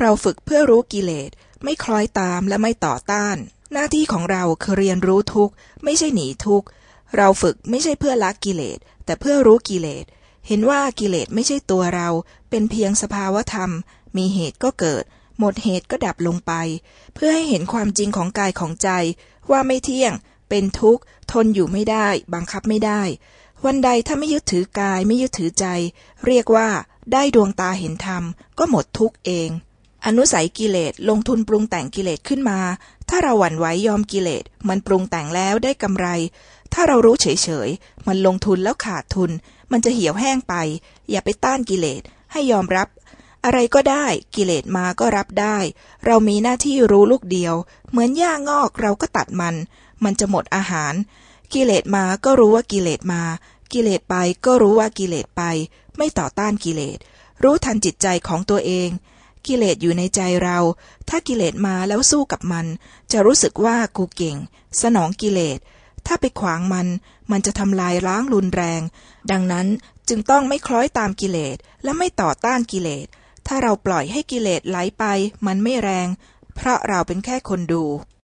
เราฝึกเพื่อรู้กิเลส ไม่คล้อยตามและไม่ต่อต้าน หน้าที่ของเราคือเรียนรู้ทุกข์ ไม่ใช่หนีทุกข์ เราฝึกไม่ใช่เพื่อละกิเลส แต่เพื่อรู้กิเลส เห็นว่ากิเลสไม่ใช่ตัวเรา เป็นเพียงสภาวธรรม มีเหตุก็เกิด หมดเหตุก็ดับลงไป เพื่อให้เห็นความจริงของกายของใจ ว่าไม่เที่ยง เป็นทุกข์ ทนอยู่ไม่ได้ บังคับไม่ได้ วันใดถ้าไม่ยึดถือกายไม่ยึดถือใจ เรียกว่าได้ดวงตาเห็นธรรม ก็หมดทุกเอง อนุสัยกิเลสลงทุนปรุงแต่งกิเลสขึ้นมา ถ้าเราหวั่นไหวยอมกิเลส มันปรุงแต่งแล้วได้กำไร ถ้าเรารู้เฉยๆ มันลงทุนแล้วขาดทุน มันจะเหี่ยวแห้งไป อย่าไปต้านกิเลสให้ยอมรับ อะไรก็ได้กิเลสมาก็รับได้ เรามีหน้าที่รู้ลูกเดียว เหมือนหญ้างอกเราก็ตัดมัน มันจะหมดอาหาร กิเลสมาก็รู้ว่ากิเลสมา กิเลสไปก็รู้ว่ากิเลสไป ไม่ต่อต้านกิเลส รู้ทันจิตใจของตัวเอง กิเลสอยู่ในใจเรา ถ้ากิเลสมาแล้วสู้กับมัน จะรู้สึกว่ากูเก่ง สนองกิเลส ถ้าไปขวางมัน มันจะทำลายล้างรุนแรง ดังนั้นจึงต้องไม่คล้อยตามกิเลสและไม่ต่อต้านกิเลส ถ้าเราปล่อยให้กิเลสไหลไป มันไม่แรง เพราะเราเป็นแค่คนดู